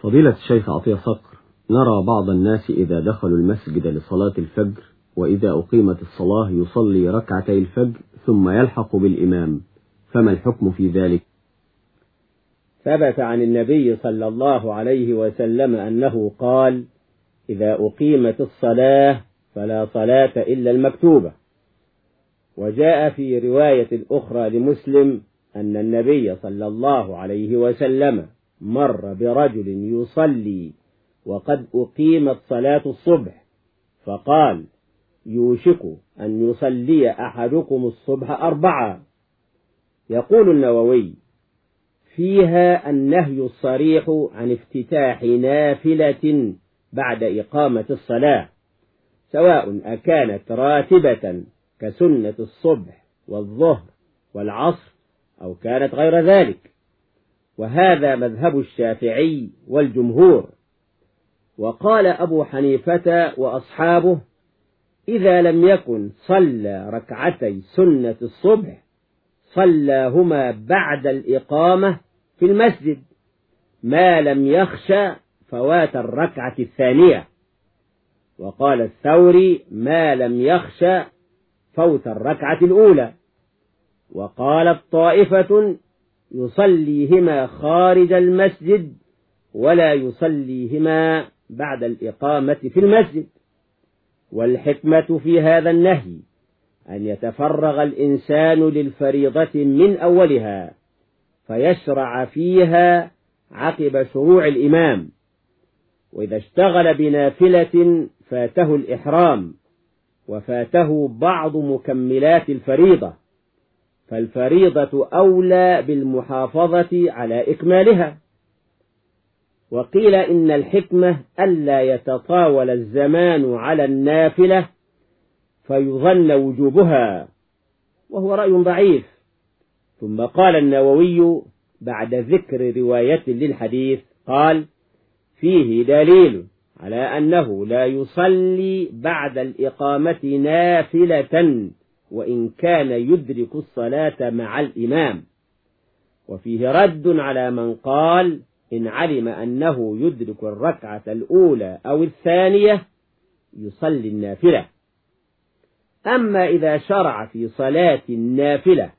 فضيلة الشيخ عطية صقر نرى بعض الناس إذا دخلوا المسجد لصلاة الفجر وإذا أقيمت الصلاة يصلي ركعتي الفجر ثم يلحق بالإمام فما الحكم في ذلك؟ ثبت عن النبي صلى الله عليه وسلم أنه قال إذا أقيمت الصلاة فلا صلاة إلا المكتوبة وجاء في رواية أخرى لمسلم أن النبي صلى الله عليه وسلم مر برجل يصلي وقد أقيمت صلاة الصبح فقال يوشك أن يصلي أحدكم الصبح أربعة. يقول النووي فيها النهي الصريح عن افتتاح نافلة بعد إقامة الصلاة سواء أكانت راتبة كسنة الصبح والظهر والعصر أو كانت غير ذلك. وهذا مذهب الشافعي والجمهور. وقال أبو حنيفة وأصحابه إذا لم يكن صلى ركعتي سنة الصبح صلاهما بعد الإقامة في المسجد ما لم يخشى فوات الركعة الثانية. وقال الثوري ما لم يخشى فوت الركعة الأولى. وقالت طائفة يصليهما خارج المسجد ولا يصليهما بعد الإقامة في المسجد. والحكمة في هذا النهي أن يتفرغ الإنسان للفريضة من أولها فيشرع فيها عقب شروع الإمام. وإذا اشتغل بنافلة فاته الإحرام وفاته بعض مكملات الفريضة. فالفريضة أولى بالمحافظة على إكمالها. وقيل إن الحكمة ألا يتطاول الزمان على النافلة فيظن وجوبها وهو رأي ضعيف. ثم قال النووي بعد ذكر رواية للحديث قال فيه دليل على أنه لا يصلي بعد الإقامة نافلة. وإن كان يدرك الصلاة مع الإمام. وفيه رد على من قال إن علم أنه يدرك الركعة الأولى أو الثانية يصلي النافلة. أما إذا شرع في صلاة النافلة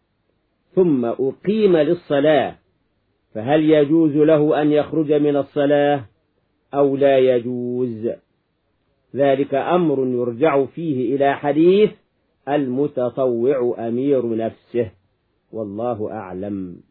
ثم أقيم للصلاة فهل يجوز له أن يخرج من الصلاة أو لا يجوز؟ ذلك أمر يرجع فيه إلى حديث المتطوع أمير نفسه والله أعلم.